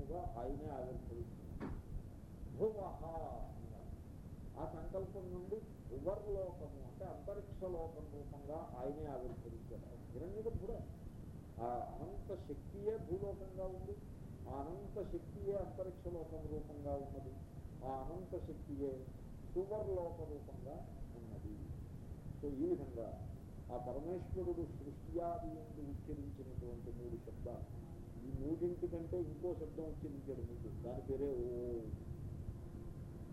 రూపముగా ఆయనే ఆవిర్భవిస్తుంది భువహ ఆ సంకల్పం నుండి ఉవర్లోకము అంటే అంతరిక్ష లోకం రూపంగా ఆయనే ఆవిర్భవించాడు. హిరణ్య ఆ అనంత శక్తియే భూలోకంగా ఉంది. ఆ అనంత శక్తియే అంతరిక్ష లోకం రూపంగా ఉన్నది. ఆ అనంత శక్తియే సువర్లోక రూపంగా ఉన్నది. సో ఈ విధంగా ఆ పరమేశ్వరుడు సృష్టియాది ఎందు ఉచ్చరించినటువంటి మూడు శబ్దాలు ఈ మూడింటి కంటే ఇంకో శబ్దం ఉచ్చరించాడు ముందు. దాని పేరే ఓం.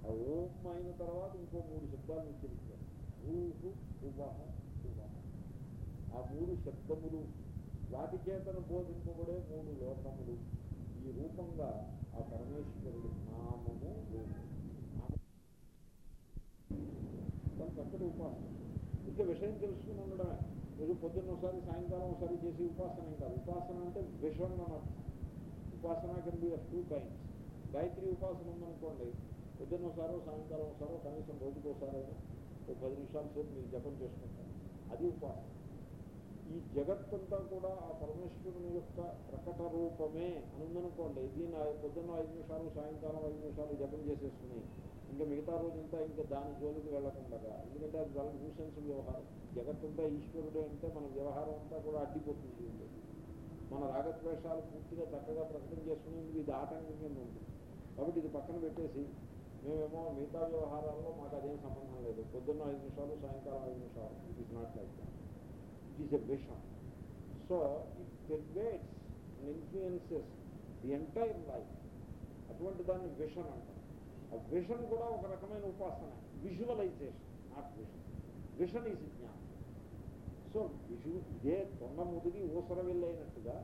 ఆ ఓం అయిన తర్వాత ఇంకో మూడు శబ్దాలను ఉచ్చరించాడు ఊహు ఉవహ ఆ మూడు శబ్దములు వాటి చేతను బోధింపబడే మూడు లోకములు. ఈ రూపంగా ఆ పరమేశ్వరుడు నామము రూపం నామం ఉపాసన. ఇంకా విషయం తెలుసుకుని ఉండడమే. రోజు పొద్దున్న ఒకసారి సాయంకాలం ఒకసారి చేసి ఉపాసన ఏం కాదు. ఉపాసన అంటే విషం అని ఉపాసన can be of two kinds Gayatri ఉపాసన ఉందనుకోండి పొద్దున్న ఒకసారో సాయంకాలం ఒకసారో కనీసం రోజుకు ఒకసారైనా ఒక పది నిమిషాల సేపు మీరు జపం చేసుకుంటారు. అది ఉపాసన. ఈ జగత్తంతా కూడా ఆ పరమేశ్వరుని యొక్క ప్రకట రూపమే అనుందనుకోండి దీన్ని పొద్దున్న ఐదు నిమిషాలు సాయంకాలం ఐదు నిమిషాలు జపం చేసేసుకుని ఇంకా మిగతా రోజంతా ఇంకా దాని జోలికి వెళ్ళకుండా ఎందుకంటే అది చాలా న్యూసెన్స్ వ్యవహారం. జగత్తంతా ఈశ్వరుడే అంటే మన వ్యవహారం అంతా కూడా అడ్డిపోతుంది మన రాగద్వేషాలు పూర్తిగా చక్కగా ప్రకటన చేసుకునేది ఇది ఆటంకం కింద ఉంటుంది కాబట్టి ఇది పక్కన పెట్టేసి మేమేమో మిగతా వ్యవహారాల్లో మాకు అదేం సంబంధం లేదు. పొద్దున్న ఐదు నిమిషాలు సాయంకాలం ఐదు నిమిషాలు. It is not like it is a vision so it pervades influences the entire life అటువంటి దాన్ని విషన్ అంటారు ఆ విషన్ కూడా ఒక రకమైన ఉపాసన visualisation not vision vision is జ్ఞానం. సో విజు ఇదే తొండ ముదిరి ఊసర వెళ్ళైనట్టుగా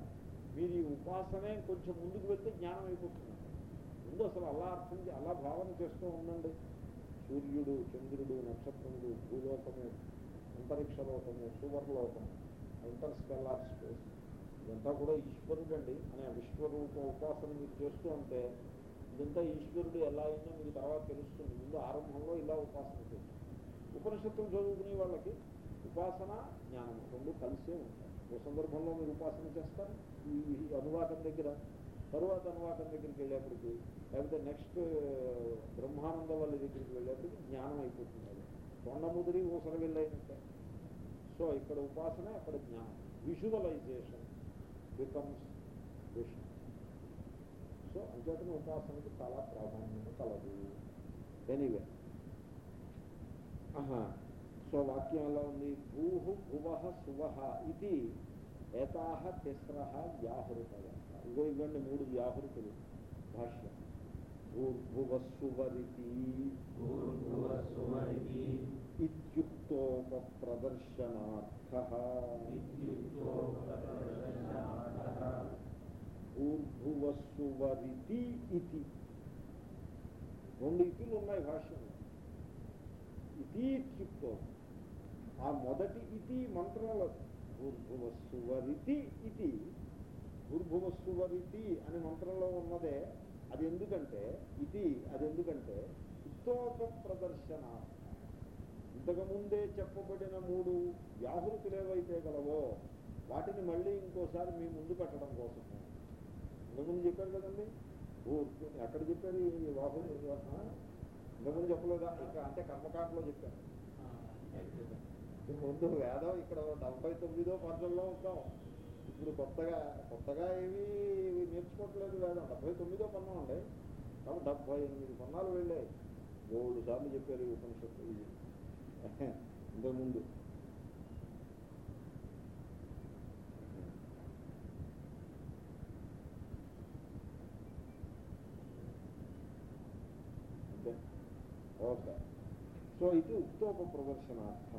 మీరు ఈ ఉపాసనే కొంచెం ముందుకు వెళ్తే జ్ఞానం అయిపోతుంది. ముందు అసలు అలా అర్థం అలా భావన చేస్తూ ఉండండి. సూర్యుడు చంద్రుడు నక్షత్రములు భూలోకము అంతరిక్ష లోకము సువర్లోకము ఇంటర్ స్పెల్లార్ స్పేస్ ఇదంతా కూడా ఈశ్వరుడు అండి అనే విశ్వరూప ఉపాసన మీరు చేస్తూ ఉంటే ఇదంతా ఈశ్వరుడు ఎలా అయిందో మీకు తర్వాత తెలుస్తుంది. ముందు ఆరంభంలో ఇలా ఉపాసన చేస్తుంది ఉపనిషత్తులు చదువుకునే వాళ్ళకి ఉపాసన జ్ఞానం రెండు కలిసే ఉంటాయి. ఓ సందర్భంలో మీరు ఉపాసన చేస్తారు ఈ అనువాదం దగ్గర తరువాత అనువాదం దగ్గరికి వెళ్ళేప్పటికి లేకపోతే నెక్స్ట్ బ్రహ్మానంద వాళ్ళ దగ్గరికి వెళ్ళేప్పటికి జ్ఞానం అయిపోతుంది అది. కొండ ముదిరి ఊసర వెళ్ళైనట్టే సో ఇక్కడ ఉపాసన అక్కడ జ్ఞానం. Visualisation becomes Vishnu. సో అంచేతన ఉపాసనకి చాలా ప్రాధాన్యత కలదు ఎనీవే సో వాక్యం ఎలా ఉంది భూహు భువ సువహ ఇది ఏతాహ తిస్ర వ్యాహృతయ ఇగో ఇవ్వండి మూడు వ్యాహృతులు భాష్యం భూర్భువస్సువరితి భూర్భువస్సువరితి ఇత్యుక్తోప వరితి ఇత్యుక్తోపదర్శనార్థః ఇది రెండు ఇతులు ఉన్నాయి భాష్యంలో. ఇది ఇత్యుక్తో ఆ మొదటి ఇది మంత్రంలో భూర్భువస్సువరితి ఇది భూర్భువస్సువరితి అనే మంత్రంలో ఉన్నదే అది ఎందుకంటే ఇది అది ఎందుకంటే ఉత్తోక ప్రదర్శన ఇంతకుముందే చెప్పబడిన మూడు వ్యాహృతులు ఏవైతే గలవో వాటిని మళ్ళీ ఇంకోసారి మీ ముందు పెట్టడం కోసం ఇంతకుముందు చెప్పారు కదండి? భూ- ఎక్కడ చెప్పారు ఈ వాహులు ఇంతకుముందు చెప్పలేదా? ఇక్కడ అంటే కర్మకాండలో చెప్పారు ముందు వేదం ఇక్కడ డెబ్బై తొమ్మిదో పద్యంలో ఉంటాం. ఇప్పుడు కొత్తగా కొత్తగా ఏమీ నేర్చుకోవట్లేదు వేదం. డెబ్బై తొమ్మిదో పన్నం అండి. కాబట్టి డెబ్బై ఎనిమిది పన్నాలు వెళ్ళాయి. మూడు సార్లు చెప్పారు ఈ ఉపనిషత్తు. ఇది. ఇంతకుముందు అంతే ఓకే. సో ఇది ఉక్తోప ప్రదర్శనార్థ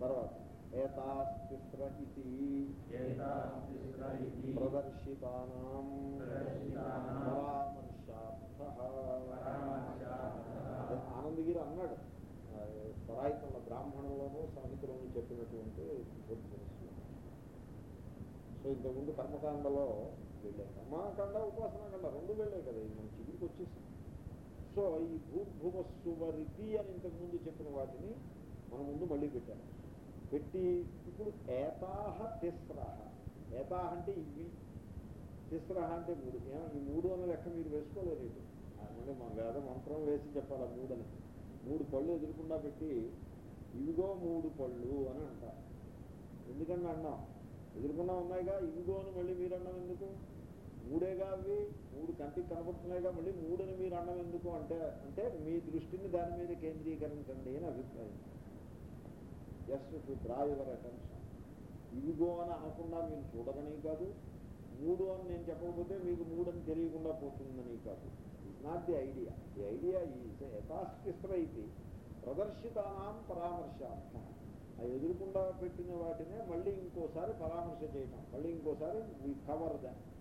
తర్వాత ఏతాస్తిస్ర ఇది ప్రదర్శితానాం పరామర్శార్థ. ఆనందగిరి అన్నాడు. ఆ, పరాయితంలో బ్రాహ్మణంలోనూ సంహితలోనూ చెప్పినటువంటి సో ఇంతకుముందు కర్మకాండలో వెళ్ళాయి కర్మకాండ ఉపాసనాకాండ రెండు వెళ్ళాయి కదా. ఇది మన చిగురికి వచ్చేసింది. సో ఈ భూభువస్సువరితి అని ఇంతకుముందు చెప్పిన వాటిని మన ముందు మళ్ళీ పెట్టాను పెట్టి ఇప్పుడు ఏతాహ తిస్రాహ. ఏతాహ అంటే ఇవి. తిస్ర అంటే మూడు. ఈ మూడు అన్న లెక్క మీరు వేసుకోలేదు ఇది అంటే మా వేద మంత్రం వేసి చెప్పాలి ఆ మూడని. మూడు పళ్ళు ఎదురకుండా పెట్టి ఇదిగో మూడు పళ్ళు అని అంటారు. ఎందుకంటే అన్నాం? ఎదురుకుండా ఉన్నాయిగా ఇదిగో అని మళ్ళీ మీరు అన్నం ఎందుకు? మూడేగా అవి మూడు కంటికి కనబడుతున్నాయిగా మళ్ళీ మూడని మీరు అన్నం ఎందుకు అంటే అంటే మీ దృష్టిని దాని మీద కేంద్రీకరించండి అని అభిప్రాయం. Just to draw your attention ఇదిగో అని అనకుండా మీరు చూడరని కాదు. మూడు అని నేను చెప్పకపోతే మీకు మూడు అని తెలియకుండా పోతుందని కాదు. It's not the idea the idea is యథాస్థిస్త్ర ఇది ప్రదర్శితానాం పరామర్శార్థ ఆ ఎదురుకుండా పెట్టిన వాటినే మళ్ళీ ఇంకోసారి పరామర్శ చేయటం మళ్ళీ ఇంకోసారి వి కవర్ దాన్ని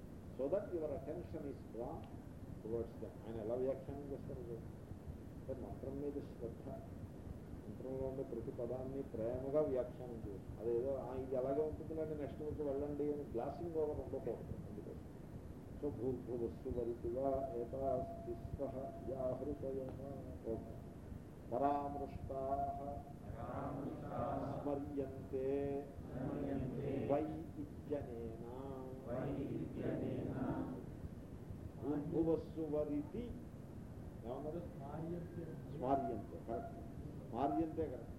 so that your attention is drawn towards them ఆయన ఎలా వ్యాఖ్యానం చేస్తారు చూడండి. అంటే మంత్రం మీద శ్రద్ధ మంత్రంలో ఉండే ప్రతి పదాన్ని ప్రేమగా వ్యాఖ్యానం చేయడం అదేదో "ఆ, ఇది అలాగే ఉంటుందండి నెక్స్ట్ వీక్ వెళ్ళండి అని గ్లాసింగ్ ఓవర్ ఉండకూడదు అందుకోసం సో భూర్భువస్సు వరితిగా ఏతాస్తిస్త వ్యాహృతయ ఓకే పరామృష్టా స్మర్యంతే వై ఇత్యనేన భూర్భువస్సు వరితి ఏమన్నారు స్మార్యంతే. కరెక్ట్ స్మార్యంతే కరెక్ట్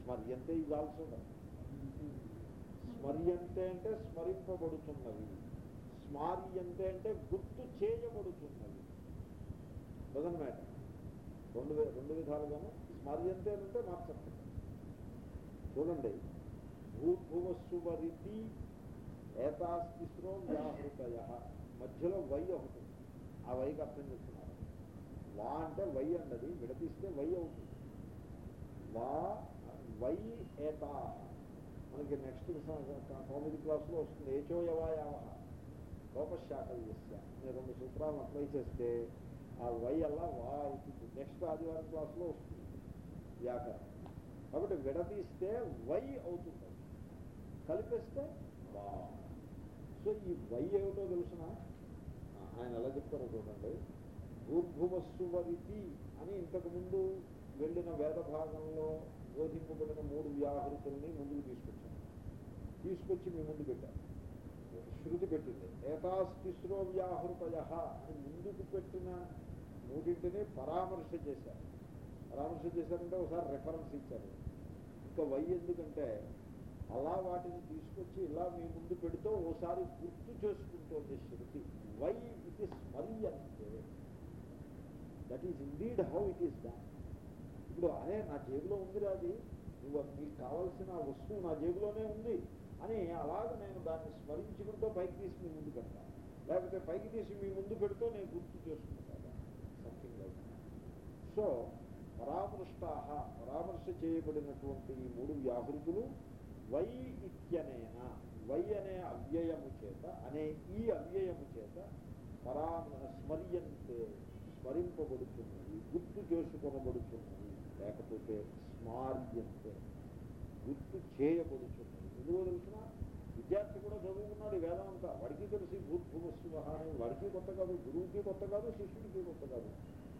స్మర్యంతే ఇది ఆల్సో కరెక్ట్ స్మర్యంతే అంటే స్మరింపబడుతున్నవి స్మార్యంతే అంటే గుర్తు చేయబడుతున్నవి డజన్ మ్యాటర్. రెండు రెండు విధాలుగాను స్మర్యంతే అంటే మార్చండి చూడండి. భూభువస్సు వరితి ఏతాస్తిస్రో వ్యాహృతయ మధ్యలో వై ఒకటి ఆ వైకి అర్థం చెప్తున్నారు వా అంటే వై అన్నది విడతీస్తే వై అవుతుంది. వా వై ఏతా. మనకి నెక్స్ట్ తొమ్మిది క్లాస్లో వస్తుంది. ఏచోయవాయావ లోపశాకల్యస్య. నేను రెండు సూత్రాలను అప్లై చేస్తే ఆ వై అలా వా అవుతుంది. నెక్స్ట్ ఆదివారం క్లాస్లో వస్తుంది. వ్యాకరణం. కాబట్టి విడదీస్తే వై అవుతుంది. కలిపేస్తే వా. సో ఈ వై ఏమిటో తెలుసిన ఆయన ఎలా చెప్తారో చూడండి. భూర్భువస్సువరితి అని ఇంతకుముందు వెళ్ళిన వేద భాగంలో బోధింపబడిన మూడు వ్యాహృతుల్ని ముందుకు తీసుకొచ్చాను తీసుకొచ్చి మీ ముందు పెట్టాను శృతి పెట్టింది. ఏతాస్తిస్రో వ్యాహృతయ అని ముందుకు పెట్టిన మూడింటిని పరామర్శ చేశారు. పరామర్శ చేశారంటే ఒకసారి రెఫరెన్స్ ఇచ్చారు. ఇంకా వై ఎందుకంటే అలా వాటిని తీసుకొచ్చి ఇలా మీ ముందు పెడుతూ ఓసారి గుర్తు చేసుకుంటోంది శృతి. Why it is స్మర్యంతే? That is indeed how it is దాన్ ఇప్పుడు అదే నా జేబులో ఉందిరా అది. నువ్వు నీకు కావాల్సిన వస్తువు నా జేబులోనే ఉంది అని అలాగ నేను దాన్ని స్మరించుకుంటూ పైకి తీసి మీ ముందు పెడతాను లేకపోతే పైకి తీసి మీ ముందు పెడుతూ నేను గుర్తు చేసుకుంటాను సంథింగ్ లైక్ సో పరామృష్టాహ పరామర్శ చేయబడినటువంటి ఈ మూడు వ్యాహృతులు వై ఇత్యనేన వై అనే అవ్యయము చేత అనే ఈ అవ్యయము చేత పరామ స్మర్యంతే స్మరింపబడుతున్నది గుర్తు చేసుకొనబడుతున్నది లేకపోతే స్మార్యంతే గుర్తు చేయబడుతున్నది ఎందుకో తెలిసిన? విద్యార్థి కూడా చదువుకున్నాడు ఈ వేదాంతా. వాడికి తెలిసి భూర్భువస్సు అని వాడికి కొత్త కాదు గురువుకి కొత్త కాదు శిష్యుడికి కొత్త కాదు.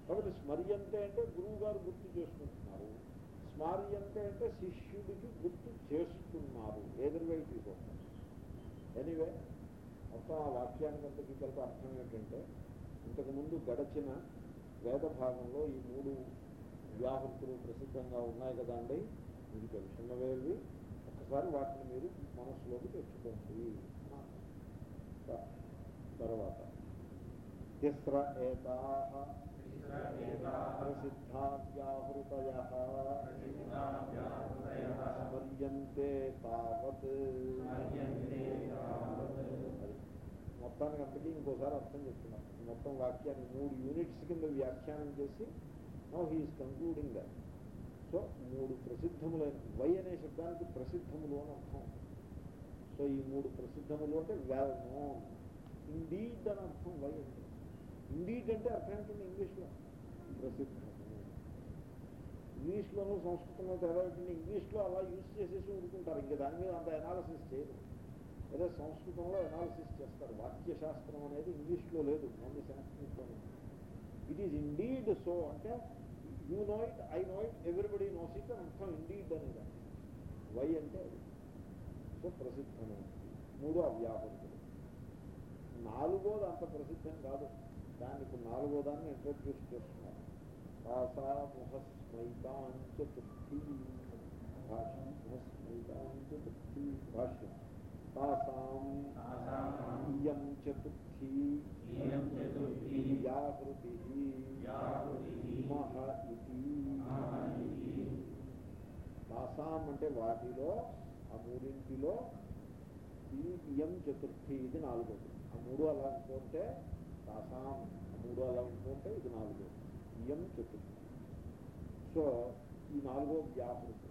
కాబట్టి స్మర్యంతే అంటే గురువు గారు గుర్తు చేసుకుంటున్నారు. స్మార్యంతే అంటే శిష్యుడికి గుర్తు చేస్తున్నారు ఎదురువైపు ఇవ్వండి ఎనివే మొత్తం ఆ వాక్యానికి అంతకి కలిపి అర్థం ఏంటంటే ఇంతకుముందు గడచిన వేద భాగంలో ఈ మూడు వ్యాహృతులు ప్రసిద్ధంగా ఉన్నాయి కదా అండి? మీకు తెలుసున్నవేవి ఒకసారి వాటిని మీరు మనసులోకి తెచ్చుకోండి. తర్వాత. తిస్ర ఏతా ప్రసిద్ధా వ్యాహృతయ స్మర్యంతే తావత్ అది. మొత్తానికి అంతకీ ఇంకోసారి అర్థం చెప్తున్నాం. మొత్తం వాక్యాన్ని మూడు యూనిట్స్ కింద వ్యాఖ్యానం చేసి no he is concluding that. So మూడు ప్రసిద్ధములైన వై అనే శబ్దానికి ప్రసిద్ధములు అని అర్థం. సో ఈ మూడు ప్రసిద్ధములు అంటే వెల్ నోన్ ఇండీడ్ అని అర్థం వై అంటే. ఇండీడ్ అంటే అర్థం ఏంటంటే ఇంగ్లీష్లో ప్రసిద్ధ ఇంగ్లీష్లోనూ సంస్కృతంలో తేడా ఏంటంటే ఇంగ్లీష్లో అలా యూజ్ చేసేసి ఊరుకుంటారు. ఇంకా దాని మీద అంత ఎనాలసిస్ చేయరు. అదే సంస్కృతంలో ఎనాలిసిస్ చేస్తారు. వాక్యశాస్త్రం అనేది ఇంగ్లీష్లో లేదు. ఓన్లీ సంస్కృతంలో ఇట్ ఈజ్ ఇండీడ్ సో అంటే you know it I know it everybody knows it అర్థం ఇండీడ్ అనేది. వై అంటే సో ప్రసిద్ధమే మూడో అవ్యాహృతులు నాలుగోది అంత ప్రసిద్ధం కాదు. దాన్ని ఇప్పుడు నాలుగో దాన్ని ఇంట్రడ్యూస్ చేస్తున్నారు. తాసా ముహస్మైతాం చతుర్థి భాష్యం. ముహస్మైతాం చతుర్థి భాష్యం. తాసాం తాసాం ఇయం చతుర్థి ఇయం చతుర్థి వ్యాహృతి మహ ఇది తాసాం అంటే వాటిలో ఆ మూడింటిలో ఈ ఇయం చతుర్థి ఇది నాలుగోది. ఆ మూడు అలా అనుకుంటే తాసాం మూడో మూడు అలా ఉంటుంటే ఇది నాలుగో. ఇయం చతుర్థి సో ఈ నాలుగో వ్యాహృతి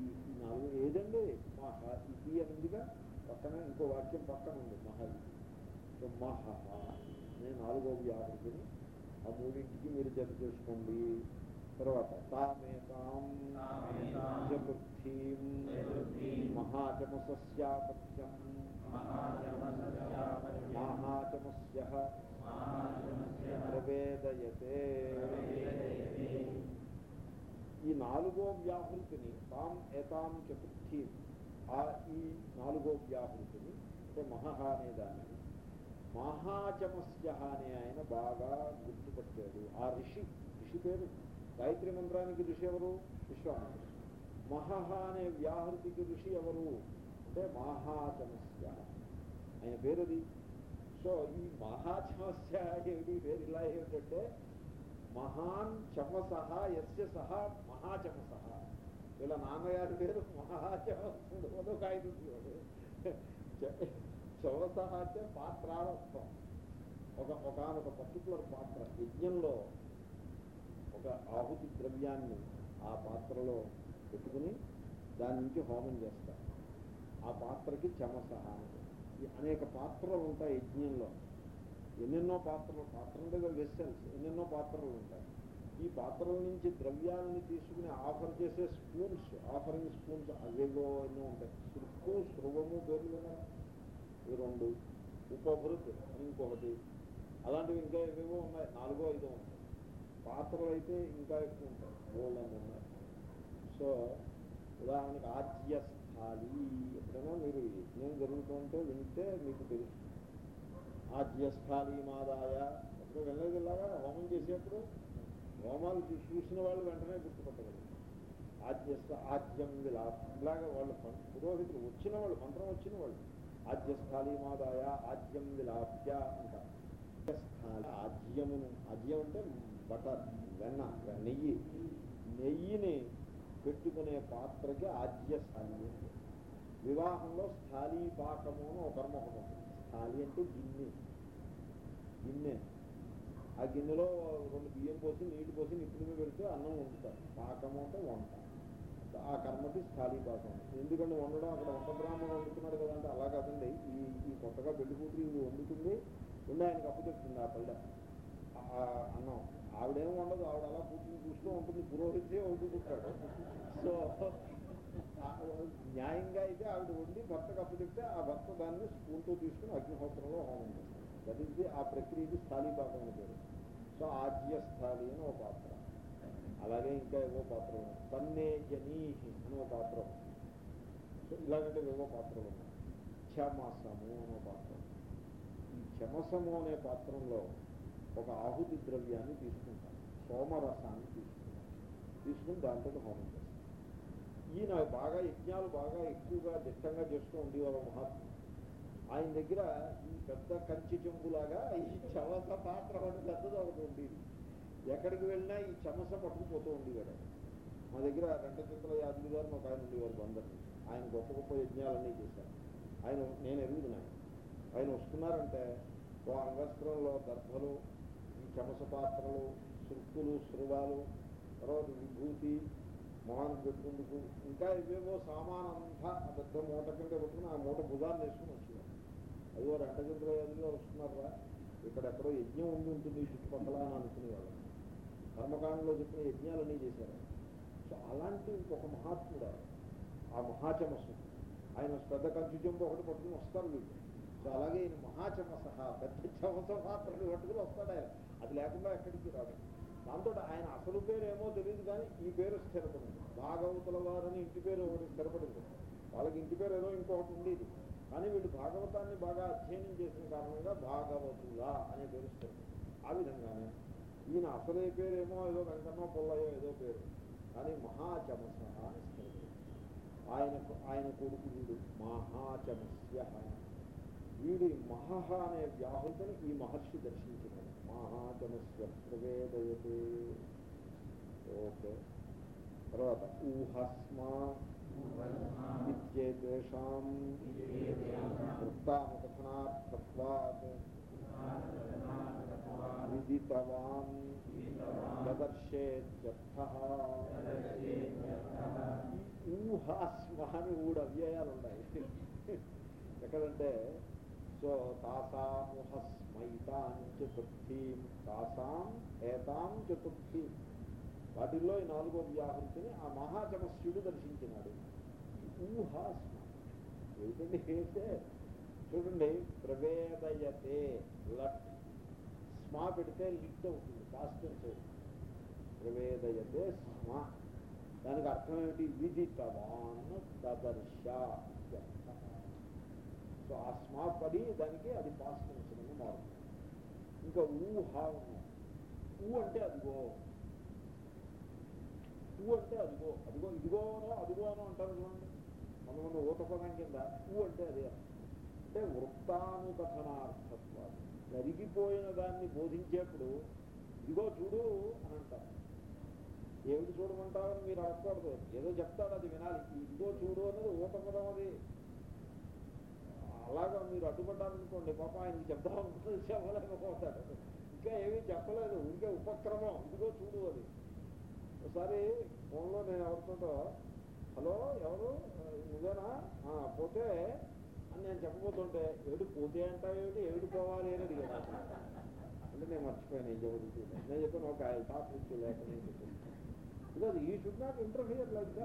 ఈ ఈ నాలుగు ఏదండి? మహ ఇది అనిందిగా పక్కన ఇంకో వాక్యం పక్కన ఉంది మహ. సో మహ. నేను నాలుగో వ్యాహృతిని ఆ మూడింటికి మీరు జత చేసుకోండి. తర్వాత తామేతాం తామేతాం చతుర్థీం చతుర్థీం మహాచమసస్యాపత్యం మహాజమసస్యాపత్యం మహాచమస్య మహాజమస్య ప్రవేదయతే ప్రవేదయతే. ఈ నాలుగో వ్యాహృతిని తాం ఏతాం చతుర్థి ఆ ఈ నాలుగో వ్యాహృతిని అంటే మహహ అనే దానిని మహాచమస్య అనే ఆయన బాగా గుర్తుపట్టాడు ఆ ఋషి ఋషి పేరు గాయత్రి మంత్రానికి ఋషి ఎవరు? విశ్వామిత్రుడు. మహహ అనే వ్యాహృతికి ఋషి ఎవరు? అంటే మహాచమస్య. ఆయన పేరుది. సో ఈ మహాచమస్య ఏమిటి? పేరు ఇలా ఏమిటంటే మహాన్ చమసహ యస్య సహ మహాచమసహ. వీళ్ళ నాన్నగారి పేరు మహాచమసుడు అదో కాగితం చమసహ అంటే పాత్రారత్వం ఒక ఒకనొక పర్టికులర్ పాత్ర. యజ్ఞంలో ఒక ఆహుతి ద్రవ్యాన్ని ఆ పాత్రలో పెట్టుకుని దాని నుంచి హోమం చేస్తారు. ఆ పాత్రకి చమసహ అనేక పాత్రలు ఉంటాయి యజ్ఞంలో. ఎన్నెన్నో పాత్రలు పాత్ర అంటే వెస్సెల్స్ ఎన్నెన్నో పాత్రలు ఉంటాయి. ఈ పాత్రల నుంచి ద్రవ్యాన్ని తీసుకుని ఆఫర్ చేసే స్పూన్స్ ఆఫరింగ్ స్పూన్స్ అవేవో ఎన్నో ఉంటాయి. సుక్కు శృవము పేర్లు రెండు ఉపభృత్ ఇంకొకటి. అలాంటివి ఇంకా ఏవేవో ఉన్నాయి. నాలుగో ఐదో ఉంటాయి. పాత్రలు అయితే ఇంకా ఎక్కువ ఉంటాయి. గోల్డ్ ఉన్నాయి సో ఉదాహరణకి ఆద్య స్థాయి ఎప్పుడైనా మీరు యజ్ఞం జరుగుతుంటే వింటే మీకు తెలుసు. ఆద్య స్థాయి మాదాయ. ఎప్పుడు వెళ్ళేది ఇలాగా హోమం చేసేప్పుడు? హోమాలు చూసిన వాళ్ళు వెంటనే గుర్తుపట్టగలరు. ఆజ్యస్థ ఆజ్యం విలా ఇలాగా వాళ్ళు పురోహితులు వచ్చిన వాళ్ళు మంత్రం వచ్చిన వాళ్ళు ఆజ్యస్థాళి మాదాయ ఆద్యం విలాప్య అంటారు. ఆద్యమును ఆద్యం ఆజ్యం అంటే బటర్ వెన్న నెయ్యి. నెయ్యిని పెట్టుకునే పాత్రకి ఆద్య స్థాయి వివాహంలో స్థాళీ పాకము అని ఒక కర్మ ఒకటి స్థాళీ అంటే గిన్నె. గిన్నె. ఆ గిన్నెలో రెండు బియ్యం పోసి నీళ్ళు పోసి నిప్పుల మీద పెడితే అన్నం వండుతారు. పాకము అంటే వంట. ఆ కర్మకి స్థాళీ పాకం. ఎందుకంటే వండడం అక్కడ వంట బ్రాహ్మణుడు వండుతున్నాడు కదంటే అలా కాదండి. ఈ ఈ కొత్తగా పెళ్ళి కూతురు ఇది వండుతుంది. ఉండే ఆయనకు అప్పు చెప్తుంది ఆ పల్లె. ఆ అన్నం. ఆవిడేమి ఉండదు ఆవిడ అలా కూర్చుని చూస్తూ ఉంటుంది పురోహితే వండుకుంటాడు సో న్యాయంగా అయితే ఆవిడ వండి భర్తకు అప్పు చెప్తే ఆ భర్త దాన్ని స్పూన్తో తీసుకుని అగ్నిహోత్రంలో హోమం చేస్తాడు. దట్ ఈస్ ఆ ప్రక్రియకి స్థాళీ పాత్ర అని పేరు. సో ఆజ్య స్థాళి అని ఒక పాత్ర. అలాగే ఇంకా ఏవో పాత్ర తన్నే జనీహి అని ఒక పాత్ర సో ఇలాగంటే ఏవో పాత్రలు ఉన్నాయి. క్షమసము అనే పాత్ర ఈ క్షమసము అనే పాత్రంలో ఒక ఆహుతి ద్రవ్యాన్ని తీసుకుంటాను సోమరసాన్ని తీసుకుంటాను తీసుకుని దాంతో హోమం చేస్తాం. ఈయన బాగా యజ్ఞాలు బాగా ఎక్కువగా దిట్టంగా చేస్తూ ఉండేవారు మహాత్ములు. ఆయన దగ్గర ఈ పెద్ద కంచి చెంబులాగా ఈ చమస పాత్ర ఒకటి పెద్దది ఒకటి ఉండేది. ఎక్కడికి వెళ్ళినా ఈ చమస పట్టుకుపోతూ ఉండేవాడు. మా దగ్గర రెంటచిత్ర యాదవి గారు ఒక ఆయన ఉండేవారు బందరు ఆయన గొప్ప గొప్ప యజ్ఞాలన్నీ చేశారు. ఆయన నేను ఎరుగుదును ఆయన వస్తున్నారంటే ఓ అంగస్త్రంలో దర్భలు చమస పాత్రలు శృక్కులు శృవాలు తర్వాత విభూతి మొహానికి పెట్టుకుందుకు ఇంకా ఇవేవో సామానంతా పెద్ద మూట కింద పెట్టుకుని ఆ మూట భుజాన్ని వేసుకుని వచ్చేవారు. అయ్యో రెంటచంద్ర యాదవిగా వస్తున్నారా ఇక్కడ ఎక్కడో యజ్ఞం ఉండి ఉంటుంది చుట్టుపక్కల అని అనుకునేవాళ్ళు కర్మకాండంలో చెప్పిన యజ్ఞాలన్నీ చేశారు. సో అలాంటి ఒక మహాత్ముడు ఆ మహాచమస్సు. ఆయన పెద్ద కంచు చెంబు ఒకటి పట్టుకుని వస్తారు వీళ్ళు. సో అలాగే ఈయన మహాచమస పెద్ద చమస పాత్రలు పట్టుకుని వస్తాడు ఆయన. అది లేకుండా ఎక్కడికి రాదు. దాంతో ఆయన అసలు పేరు ఏమో తెలియదు కానీ ఈ పేరు స్థిరపడింది. భాగవతుల వారని ఇంటి పేరు ఒకటి స్థిరపడింది. వాళ్ళకి ఇంటి పేరు ఏదో ఇంకొకటి ఉండేది. కానీ వీళ్ళు భాగవతాన్ని బాగా అధ్యయనం చేసిన కారణంగా భాగవతుల అనే పేరు స్థిరపడింది. ఆ విధంగానే ఈయన అసలే పేరేమో ఏదో వెంకన్నో పుల్లయో ఏదో పేరు. కానీ మహాచమస అని స్థిరపడింది. ఆయన ఆయన కొడుకు వీడు మహాచమస్య వీడి మహహ అనే వ్యాహుతని ఈ మహర్షి దర్శించినాడు మహాచమస్య ప్రవేదయతే ఓకే తర్వాత ఊహస్మా ఇత్యేతేషాం వృత్తానుకథనార్థత్వాత్ విదితవాన్ దదర్శేత్యర్థః ఈ ఊహాస్మ అని మూడు అవ్యయాలు ఉన్నాయి ఎక్కడంటే సో తాసాముహస్మైతాం చతుర్థీం తాసాం ఏతాం చతుర్థీం. వాటిల్లో ఈ నాలుగో వ్యాహృతిని ఆ మహాచమస్యుడు దర్శించినాడు. ఊహాస్మ ఏమిటండి అయితే చూడండి ప్రవేదయతే లట్. స్మా పెడితే లిట్ అవుతుంది కాస్టెన్స్ ప్రవేదయతే స్మ. దానికి అర్థం ఏమిటి? విదితవాన్ దదర్శ సో ఆ స్మా పడి దానికి అది పాస్టెన్స్ కింద మారుతుంది ఇంకా ఊహ ఊ. అంటే అదిగో. ఊ అంటే అదిగో. అదిగో ఇదిగోనో అదిగోనో అంటారు చూడండి. మన ఊతపదం కింద ఊ అంటే అదే అంటే వృత్తానుకథనార్థత్వాలు. జరిగిపోయిన దాన్ని బోధించేప్పుడు ఇదిగో చూడు అని అంటారు. ఏమిటి చూడమంటారని మీరు అడగకూడదు. ఏదో చెప్తారు అది వినాలి. ఇదిగో చూడు అన్నది ఊతపదం అది. అలాగా మీరు అడ్డుపడ్డారనుకోండి పాప ఆయనకి చెప్దాం చెప్పలేకపోతాడు ఇంకా ఏమీ చెప్పలేదు ఇంకే ఉపక్రమం. ఇదిగో చూడు అది. ఒకసారి ఫోన్లో నేను ఎవరితో హలో ఎవరు? నువ్వేనా? పోతే అని నేను చెప్పబోతుంటే ఎవడు పోతే అంటావు ఏమిటి? పోవాలి అని అడిగాను అంటే నేను మర్చిపోయాను ఏం చెబుతుంది నేను చెప్పాను ఒక టాప్ నుంచి లేక నేను చెప్పాను. బికాజ్ ఈ షుడ్ నాట్ ఇంటర్ఫియర్ లైక్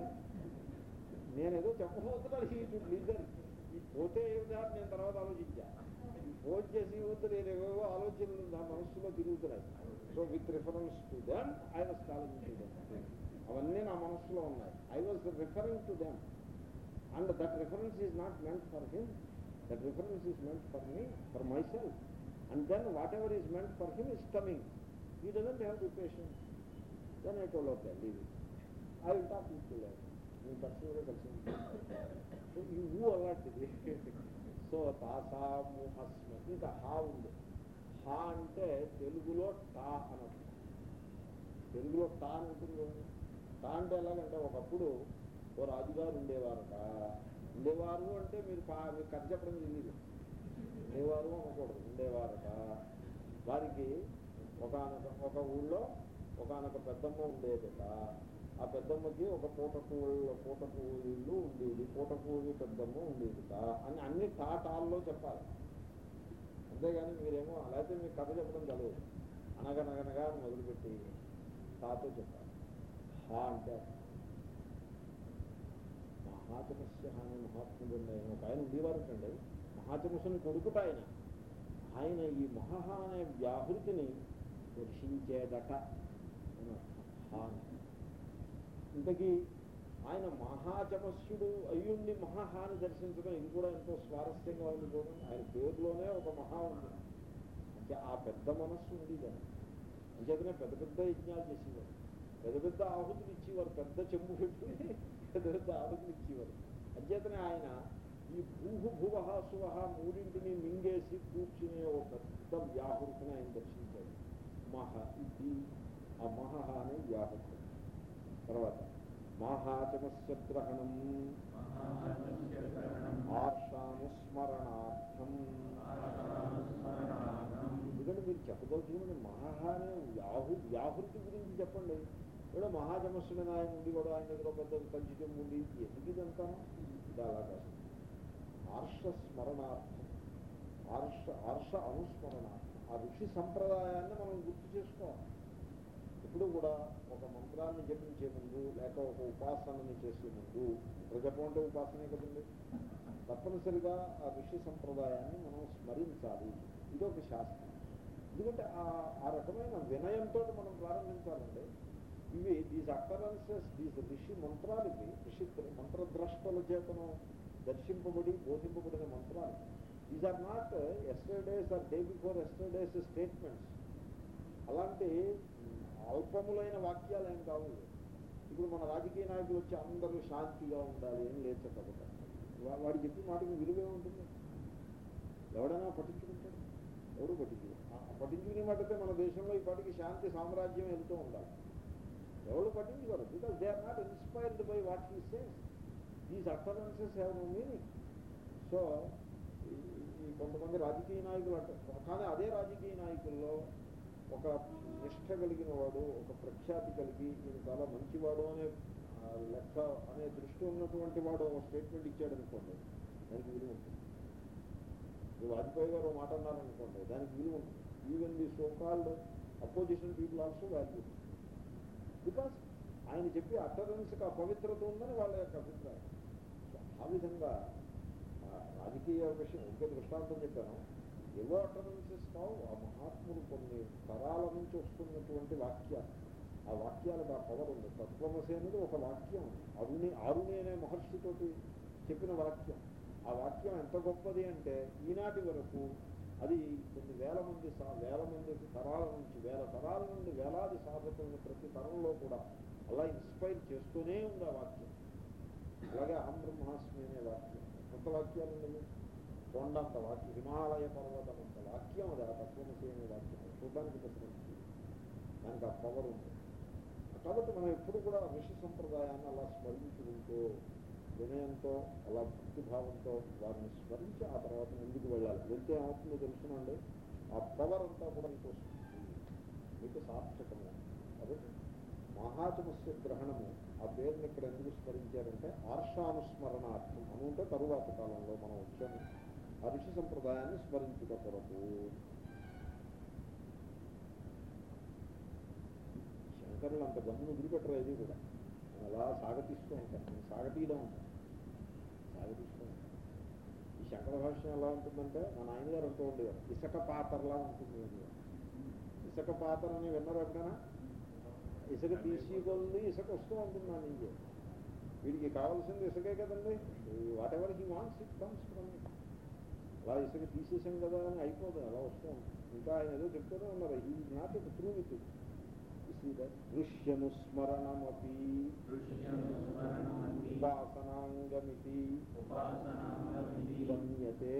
నేను ఏదో చెప్పబోతున్నాను ఈ షుడ్ ఇద్దరికి పోతే ఏమిటా అని నేను తర్వాత ఆలోచించా ఈ ఫోన్ చేసి వద్దు నేను ఏవేవో ఆలోచనలు నా మనస్సులో తిరుగుతున్నాయి so with reference to them I was calling to them అవన్నీ నా మనస్సులో ఉన్నాయి I was referring to them and that reference is not meant for him that reference is meant for me for myself and then whatever is meant for him is coming he doesn't have the patience then I told okay leave I will talk with you నేను పర్సనల్గా కలిసి so ఈ ఊ అలాంటిది so తాసాముహస్మ ఇంకా హా ఉంది హా అంటే తెలుగులో టా అనొచ్చు తెలుగులో టా అని ఉంటుంది టా అంటే ఎలాగంటే ఒకప్పుడు ఓ రాజుగారు ఉండేవారట ఉండేవారు అంటే మీరు పా మీకు కథ చెప్పడం తెలియదు ఉండేవారు అనకూడదు ఉండేవారట వారికి ఒకనొక ఒక ఊళ్ళో ఒకనొక పెద్దమ్మ ఉండేదట ఆ పెద్దమ్మకి ఒక పూట కూళ్ళు పూట ఉండేది పూట పెద్దమ్మ ఉండేది అని అన్ని టాటాల్లో చెప్పాలి. అంతేగాని మీరేమో అలా అయితే మీకు కథ చెప్పడం తెలియదు అనగనగనగా అని మొదలుపెట్టి తాతో చెప్పాలి. హా అంటే మహాచమస్య అనే మహాత్ముడు ఆయన. ఒక ఆయన ఉండేవారటండి మహాచమస్సుని కొడుకుట ఆయన. ఆయన ఈ మహా అనే వ్యాహృతిని దర్శించేదట అని అర్థం. హా అంటే. ఇంతకీ ఆయన మహాచమస్యుడు అయ్యుండి మహాహాని దర్శించడం ఇది కూడా ఎంతో స్వారస్యంగా ఉంది చూడండి ఆయన పేరులోనే ఒక మహా ఉంది అంటే ఆ పెద్ద మనస్సు ఉంది దాన్ని అంచేతనే పెద్ద పెద్ద యజ్ఞాలు చేసేవారు. పెద్ద పెద్ద ఆహుతులు ఇచ్చేవారు. పెద్ద చెంబు పెట్టుకుని పెద్ద పెద్ద ఆహుతులు ఇచ్చేవారు. అంచేతనే ఆయన ఈ భూహు భువ సువహ మూడింటిని మింగేసి కూర్చునే ఒక పెద్ద వ్యాహృతిని ఆయన దర్శించాడు. మహ ఇది ఆ మహ అనే వ్యాహృతి. తర్వాత మహాచమస్య గ్రహణం ఆర్షానుస్మరణార్థం. ఎందుకంటే మీరు చెప్పదలుచుకున్నది మహా అనే వ్యాహు వ్యాహృతి గురించి చెప్పండి. ఏదో మహాజమస్సుని ఆయన ఉండి కూడా ఆయన దగ్గర పెద్ద కంచితం ఉండి ఎందుకు ఇదంతా? ఇది అలా కాదు. ఆర్ష స్మరణార్థం ఆర్ష ఆర్ష అనుస్మరణార్థం. ఆ ఋషి సంప్రదాయాన్ని మనం గుర్తు చేసుకోవాలి. ఇప్పుడు కూడా ఒక మంత్రాన్ని జపించే ముందు లేక ఒక ఉపాసనని చేసే ముందు ప్రజపం అంటే ఉపాసనే కదండి. తప్పనిసరిగా ఆ ఋషి సంప్రదాయాన్ని మనం స్మరించాలి. ఇది ఒక శాస్త్రం. ఎందుకంటే ఆ ఆ రకమైన వినయంతో మనం ప్రారంభించాలండి. ఇవి దీస్ అక్కరెన్సెస్ దీస్ ఋషి మంత్రాలకి ఋషి మంత్రద్రష్టల చేతను దర్శింపబడి బోధింపబడిన మంత్రాలు. These are not yesterday's or day before yesterday's statements అలాంటి అల్పములైన వాక్యాలు ఏం కావు. ఇప్పుడు మన రాజకీయ నాయకులు వచ్చి అందరూ శాంతిగా ఉండాలి అని లేచకపోతారు వాడు చెప్పిన మాటకి విలువే ఉంటుంది. ఎవడైనా పట్టించుకుంటాడు. ఎవడు పట్టించుకు పట్టించుకునే మాటైతే మన దేశంలో ఈ పాటికి శాంతి సామ్రాజ్యం వెళ్తూ ఉండాలి. ఎవరు పట్టించుకోరు because they are not inspired by what he says these utterances have no meaning so కొంతమంది రాజకీయ నాయకులు అంటారు కానీ అదే రాజకీయ నాయకుల్లో ఒక నిష్ట కలిగిన వాడు ఒక ప్రఖ్యాతి కలిగి నేను చాలా మంచివాడు అనే లెక్క అనే దృష్టి ఉన్నటువంటి వాడు ఒక స్టేట్మెంట్ ఇచ్చాడు అనుకోండి దానికి విలువ ఉంటుంది. ఇప్పుడు వాజ్పేయి గారు మాట అన్నారనుకోండి దానికి విలువ ఉంటుంది. Even the so called opposition people also value because ఆయన చెప్పి అటరెన్స్కి అపవిత్రత పవిత్రత ఉందని వాళ్ళ యొక్క అభిప్రాయం. ఆ విధంగా రాజకీయ విషయం ఇంకే దృష్టాంతం చెప్పాను. ఏవో అటరెన్సెస్ కావు ఆ మహాత్ములు కొన్ని తరాల నుంచి వస్తున్నటువంటి వాక్యాలు. ఆ వాక్యాలకు ఆ పవర్ ఉంది. తత్వమసి అనేది ఒక వాక్యం అరుణి అరుణి అనే మహర్షితోటి చెప్పిన వాక్యం. ఆ వాక్యం ఎంత గొప్పది అంటే ఈనాటి వరకు అది కొన్ని వేల మంది సా వేల మంది తరాల నుంచి వేల తరాల నుండి వేలాది సాధకులను ప్రతి తరంలో కూడా అలా ఇన్స్పైర్ చేస్తూనే ఉంది ఆ వాక్యం. అలాగే అహం బ్రహ్మాస్మి అనే వాక్యం. కొత్త వాక్యాలు ఉండవు కొండంత వాక్యం హిమాలయ పర్వతం అంత వాక్యం అది ఆ తత్వమసి అనే వాక్యం చూడడానికి ప్రశ్నించి దానికి ఆ పవర్ ఉంది. కాబట్టి మనం ఎప్పుడు కూడా ఋషి సంప్రదాయాన్ని అలా స్మరించుకుంటూ వినయంతో అలా భక్తిభావంతో వారిని స్మరించి ఆ తర్వాత ముందుకు వెళ్ళాలి. వెళ్తే ఏమవుతుందో తెలుసునండి ఆ పవర్ అంతా కూడా మీకు వస్తుంది. మీకు సార్థకము. కాబట్టి మహాత్మస్య గ్రహణము ఆ పేరుని ఇక్కడ ఎందుకు స్మరించారంటే ఆర్షానుస్మరణార్థం. అనుంటే ఉంటే తరువాత కాలంలో మనం వచ్చాము. ఆ ఋషి సంప్రదాయాన్ని స్మరించుట కొరకు. శంకరులు అంత గమ్మును వదిలిపెట్టరు ఏది కూడా. అలా సాగతీస్తూ ఉంటారు నేను సాగతీయడం ఉంటాను. సాగతీస్తూ ఉంటాను. ఈ శంకర భాష్యం ఎలా ఉంటుందంటే మా నాయనగారు అంటూ ఉండేవారు ఇసక పాత్రలా ఉంటుంది ఇసక పాత్ర అని విన్నారు ఎప్పుడైనా? ఇసుక తీసి ఇసుక వస్తూ ఉంటుంది నా వీడికి కావాల్సింది ఇసుకే కదండి. Whatever he wants it comes from. అలా ఇసుక తీసేసాం కదా అని అయిపోతుంది అలా వస్తూ. ఉంటుంది ఇంకా ఆయన ఏదో చెప్తూనే ఉన్నారు ఈ నాట్ త్రూ విత్ దృశ్యనుస్మరణమపి దృశ్యనుస్మరణమపి ఉపాసనాంగమితి. గమ్యతే.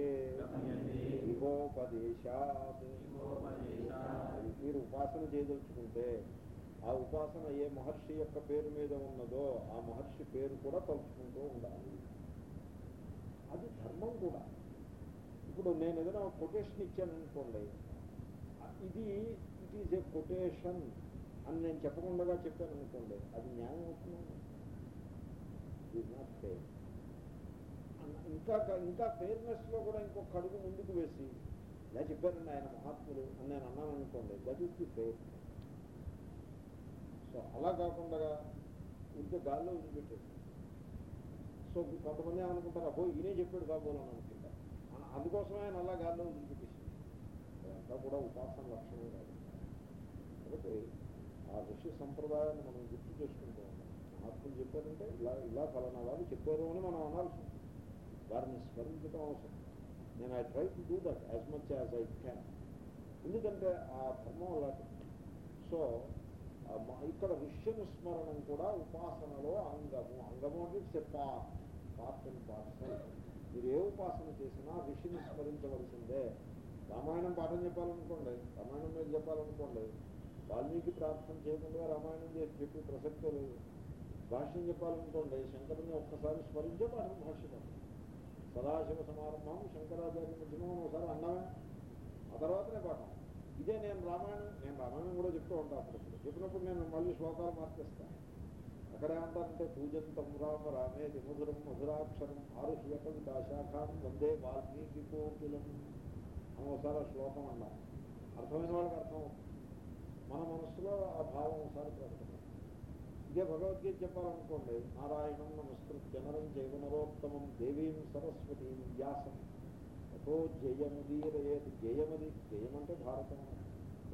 మీరు ఉపాసన చేయదలుచుకుంటే ఆ ఉపాసన ఏ మహర్షి యొక్క పేరు మీద ఉన్నదో ఆ మహర్షి పేరు కూడా తలుచుకుంటూ ఉండాలి. అది ధర్మం కూడా. ఇప్పుడు నేను ఏదైనా కొటేషన్ ఇచ్చాను అనుకోండి ఇది ఇట్ ఈజ్ ఏ కొటేషన్ అని నేను చెప్పకుండా చెప్పాను అనుకోండి అది న్యాయం అవుతుంది? ఇట్ నాట్ ఫెయిర్ ఇంకా ఇంకా ఫెయిర్నెస్లో కూడా ఇంకొక అడుగు ముందుకు వేసి ఇలా చెప్పారండి ఆయన మహాత్ములు అని నేను అన్నాను అనుకోండి that is the fair so అలా కాకుండా ఇంకో గాల్లో వదిలిపెట్టేది సో కొంతమంది ఏమనుకుంటారు అబ్బో ఈయనే చెప్పాడు కాబోలు అని అందుకోసమే ఆయన అలా గాల్లో వదిలిపెట్టేసి అదంతా కూడా ఉపాసన లక్షణమే కాదు. కాబట్టి ఆ ఋషి సంప్రదాయాన్ని మనం గుర్తు చేసుకుంటూ ఉన్నాం. మహాత్ములు చెప్పారంటే ఇలా ఇలా ఫలానా వారు చెప్పారు అని మనం అనాల్సి వారిని స్మరించడం అవసరం. నేను I try to do that as much as I can. ఎందుకంటే ఆ ధర్మం అలాంటి సో ఇక్కడ ఋష్యను స్మరణం కూడా ఉపాసనలో అంగము. అంగము అంటే చెప్పా. పార్ట్ పార్ట్ అండ్ పార్సల్ మీరు ఏ ఉపాసన చేసినా ఋషిని స్మరించవలసిందే. రామాయణం పాఠం చెప్పాలనుకోండి రామాయణం మీద చెప్పాలనుకోండి వాల్మీకి ప్రార్థన చేయకుండా రామాయణం చేసి చెప్పి ప్రసక్తే లేదు. భాష్యం చెప్పాలనుకోండి శంకరుని ఒక్కసారి స్మరించే పాఠం భాష్యం సదాశివ సమారంభం శంకరాచార్య మధ్యమం ఒకసారి అన్నమే ఆ తర్వాతనే పాఠం. ఇదే నేను రామాయణం నేను రామాయణం కూడా చెప్తూ ఉంటాను అప్పుడప్పుడు. చెప్పినప్పుడు నేను మళ్ళీ శ్లోకాలు మార్చేస్తాను అక్కడ ఏమంటారంటే పూజంతం రామ రామే మధురం మధురాక్షరం ఆరుహ్య కవిత శాఖాం వందే వాల్మీకి కోకిలం అని ఒకసారి శ్లోకం అన్నా. అర్థమైన వాళ్ళకి అర్థం? మన మనసులో ఆ భావం ఒకసారి ప్రకటన. ఇదే భగవద్గీత చెప్పాలనుకోండి నారాయణం నమస్కృత్ జనరం జైవనరోత్తమం దేవీం సరస్వతీం వ్యాసం. అతో జయముదీరయేది జయమది. జయమంటే భారతం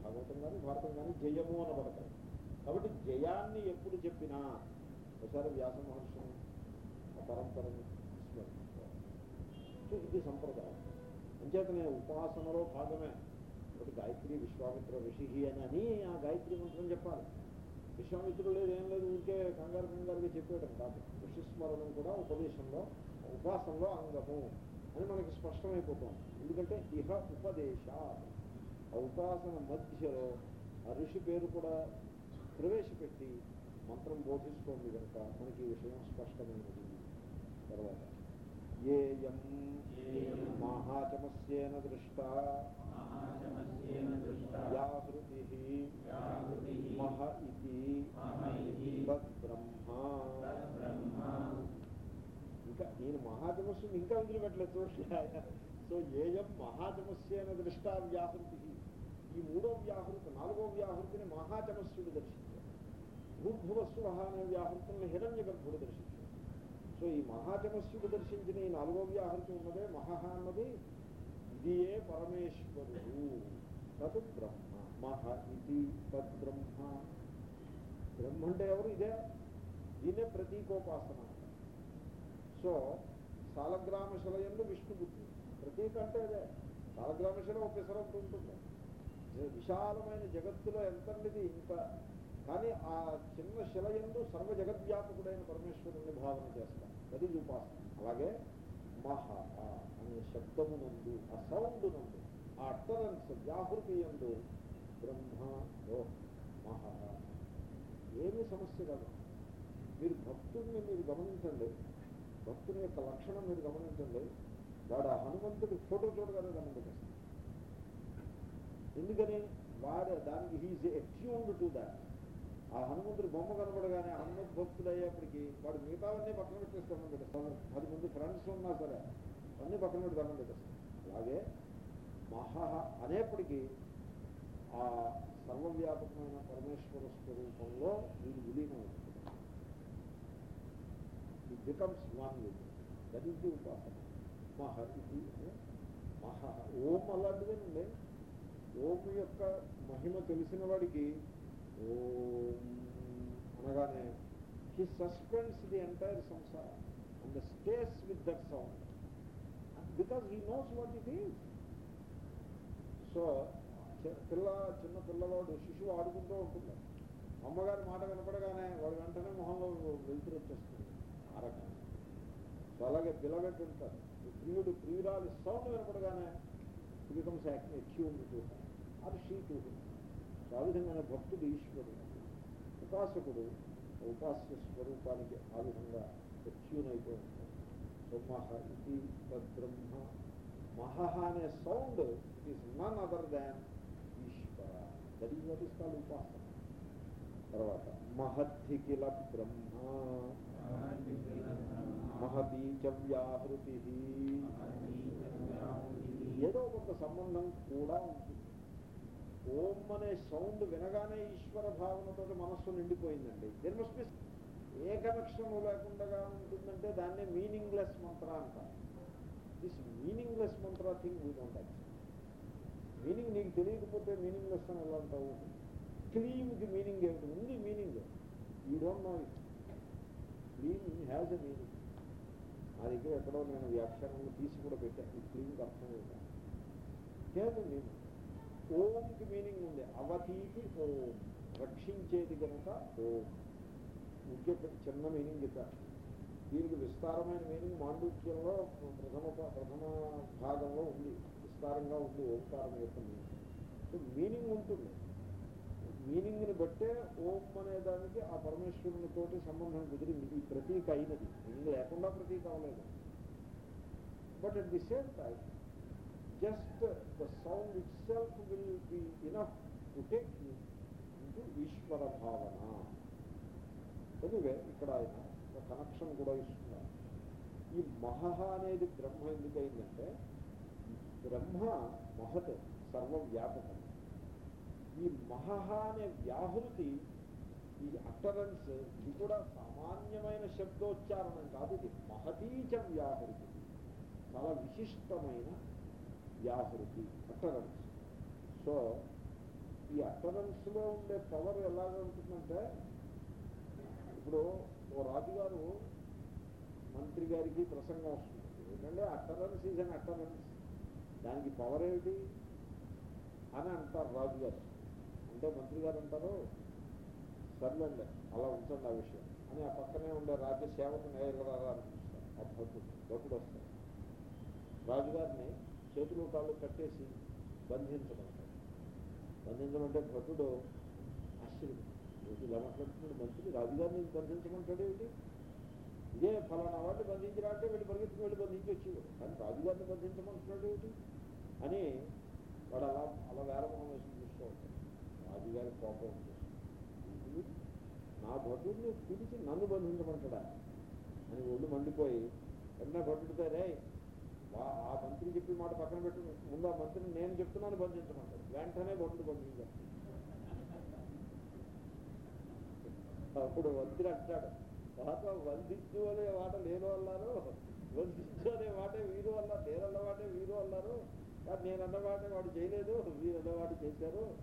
భాగవతం కానీ భారతం కానీ జయము అనబడతాయి. కాబట్టి జయాన్ని ఎప్పుడు చెప్పినా ఒకసారి వ్యాస మహర్షిని ఆ పరంపరని స్మరించుకోవాలి. ఇది ఇది సంప్రదాయం. అంచేతనే ఉపాసనలో భాగమే. ఒకటి గాయత్రి విశ్వామిత్ర ఋషి అని అని ఆ గాయత్రి మంత్రం చెప్పాలి. విశ్వామిత్రుడు లేదు ఏం లేదు ఇంకే కంగారు కంగారుగా చెప్పేయడం కాదు. ఋషిస్మరణం కూడా ఉపదేశంలో ఉపాసనలో అంగము అని మనకి స్పష్టమైపోతుంది. ఎందుకంటే ఇహ ఉపదేశ ఆ ఉపాసన మధ్యలో ఆ ఋషి పేరు కూడా ప్రవేశపెట్టి మంత్రం బోధిస్తోంది కనుక మనకి ఈ విషయం స్పష్టమైనది. తర్వాత ఏయం మహాచమస్యేన దృష్ట. వ్యాహృతిః మహ ఇది తద్బ్రహ్మ. ఇంకా నేను మహాచమస్సుని ఇంకా వదిలిపెట్టలేదు సో ఏయం మహాచమస్యేన దృష్ట వ్యాహృతి ఈ మూడో వ్యాహృతి నాలుగో వ్యాహృతిని మహాచమస్సుడు దర్శించాడు. భూర్భువస్సు అనే వ్యాహృతులను హిరణ్య గర్భుడు దర్శించాడు. సో ఈ మహాచమస్సుడు దర్శించిన ఈ నాలుగో వ్యాహృతి ఉన్నదే మహా అన్నది ఇదియే పరమేశ్వరుడు. తదు బ్రహ్మ మహ ఇది తద్బ్రహ్మ బ్రహ్మ. అంటే ఎవరు? ఇదే దీనే ప్రతీకోపాసన. అంటారు. సో సాలగ్రామశిల ఎందు విష్ణుబుద్ధి. ప్రతీక అంటే అదే. సాలగ్రామశిల ఒక పెసరంత ఉంటుంది. విశాలమైన జగత్తులో ఎంతటిది ఇంత? కానీ ఆ చిన్న శిల ఎందు సర్వ జగద్వ్యాపకుడైన పరమేశ్వరుని భావన చేస్తాం. అది ఉపాసన అలాగే మహ అనే శబ్దము నందు ఆ సౌండ్ నందు ఆ అట్టరెన్స్ వ్యాహృతి ఎందు బ్రహ్మ ఓ ఏమి ఏమీ సమస్య కాదు. మీరు భక్తుడిని మీరు గమనించండి. భక్తుని యొక్క లక్షణం మీరు గమనించండి. వాడు ఆ హనుమంతుడి ఫోటో చూడగానే గమనించండి ఎందుకని వాడు దానికి హీజ్ ఎట్యూన్డ్ టు దాట్ ఆ హనుమంతుడి బొమ్మ కనపడగానే హనుమంత్ భక్తుడు అయ్యేప్పటికీ వాడు మిగతావన్నీ పక్కన పెట్టేస్తాను పెట్టేస్తాను పది మంది ఫ్రెండ్స్ ఉన్నా సరే అన్నీ పక్కన పెట్టి దండం పెట్టేస్తాను అలాగే మహా అనేప్పటికీ ఆ సర్వవ్యాపకమైన పరమేశ్వర స్వరూపంలో వీడు విలీనం it becomes one with that is the ఉపాసన మహ ఇది మహ ఓం అలాంటిదేనండి. ఓం యొక్క మహిమ తెలిసిన వాడికి ఓం అనగానే హీ సస్పెండ్స్ ది ఎంటైర్ సంసార and stays with that sound because he knows what it is so పిల్ల చిన్న పిల్లవాడు శిశువు ఆడుకుంటూ ఉంటుంది. అమ్మగారి మాట వినపడగానే వాడు వెంటనే మొహంలో వెలుతురు వచ్చేస్తుంది. ఆ రకంగా. సో అలాగే పిల్లగట్టు ఉంటారు ప్రియుడు ప్రియురాలి సౌండ్ వినపడగానే బికమ్స్ అక్యూన్ టు అది షీ టు సో ఆ విధంగానే భక్తుడు ఈశ్వరుడు ఉపాసకుడు ఉపాస్య స్వరూపానికి ఆ విధంగా అక్యూన్ అయిపోయి ఉంటాడు సో మహ ఇది తద్బ్రహ్మ మహ అనే sound it is none other than Ishwara that is what is call ఉపాసన తర్వాత మహద్ధి కిల బ్రహ్మ మహబీజ వ్యాహృతి ఏదో కొంత సంబంధం కూడా ఉంటుంది ఓం అనే సౌండ్ వినగానే ఈశ్వర భావనతో మనస్సు నిండిపోయిందండి. There must be a connection లేకుండా ఉంటుందంటే దాన్నే మీనింగ్లెస్ మంత్ర అంటారు. This meaningless mantra thing we don't accept meaning నీకు తెలియకపోతే మీనింగ్లెస్ అని ఎలా అంటావు? క్లీమ్కి మీనింగ్ ఏమిటి? ఉంది meaning you don't know it kleem has a meaning నా దగ్గర ఎక్కడో నేను వ్యాఖ్యానంలో తీసి కూడా పెట్టాను. ఈ క్లీమ్కి అర్థం లేదు లేదు మీనింగ్ ఓంకి మీనింగ్ ఉంది అవతీతి ఓం. రక్షించేది కనుక ఓం. ముఖ్య చిన్న మీనింగ్ చెప్పారు దీనికి విస్తారమైన మీనింగ్ మాండూక్యంలో ప్రథమ ప్రథమ భాగంలో ఉంది. విస్తారంగా ఉంది ఓంకారం యొక్క మీనింగ్. సో మీనింగ్ ఉంటుంది. మీనింగ్ని బట్టే ఓం అనే దానికి ఆ పరమేశ్వరునితోటి సంబంధం కుదిరింది. ఈ ప్రతీక అయినది. మీనింగ్ లేకుండా ప్రతీక అవ్వలేదు. But at the same time just the sound itself will be enough to take you into Ishwara bhavana anyway ఇక్కడ ఆయన కనెక్షన్ కూడా ఇస్తున్నారు. ఈ మహహ అనేది బ్రహ్మ ఎందుకైందంటే బ్రహ్మ మహత్ సర్వవ్యాపకం. ఈ మహహ అనే వ్యాహృతి ఈ అటరెన్స్ ఇది కూడా సామాన్యమైన శబ్దోచ్చారణం కాదు ఇది మహతీచ వ్యాహృతి. చాలా విశిష్టమైన వ్యాహృతి అటరెన్స్ సో ఈ అటరెన్స్లో ఉండే పవర్ ఎలాగ ఉంటుందంటే ఇప్పుడు ఓ రాజుగారు మంత్రి గారికి ప్రసంగం వస్తుంది. ఎందుకంటే అటరెన్స్ ఈజ్ అన్ అటరెన్స్ దానికి పవర్ ఏమిటి? అని అంటారు రాజుగారు. అంటే మంత్రి గారు అంటారు సర్లేండి అలా ఉంచండి ఆ విషయం. అని ఆ పక్కనే ఉండే రాజ్య సేవకు నేయగలరా అనిపిస్తారు ఆ భటుడు వస్తారు రాజుగారిని చేతులు కాళ్ళు కట్టేసి బంధించమంటాడు బంధించడం అంటే భటుడు ఆశ్చర్యం రోజు ఇలా మాట్లాడుతున్నాడు మంత్రి రాజుగారిని బంధించమంటాడు ఏమిటి ఇదే ఫలానా వాడిని బంధించరా అంటే వీళ్ళు పరిగెత్తుకు వెళ్ళి బంధించి వచ్చేవాడు. కానీ రాజుగారిని బంధించమంటున్నాడు ఏమిటి అని వాడు అలా అలా వేరమోహం వేసుకుని చూస్తూ ఉంటాడు. రాజుగారి కోపం నా భటుడిని పిలిచి నన్ను బంధించమంటాడా? అని ఒళ్ళు మండిపోయి వెంటనే భటుడితో రే ఆ మంత్రి చెప్పి మాట పక్కన పెట్టి ముందు ఆ మంత్రిని నేను చెప్తున్నాను బంధించమంటారు వెంటనే భటుడు బంధించాడు. అప్పుడు మంత్రి అంటాడు పాప వందించు అనే మాట నేను అన్నారు వందించు అనే మాటే వీరు అన్నారు నేను వీరు అన్నారు. కానీ నేను అన్న మాట వాడు చేయలేదు వీరు వాడు చేశారు.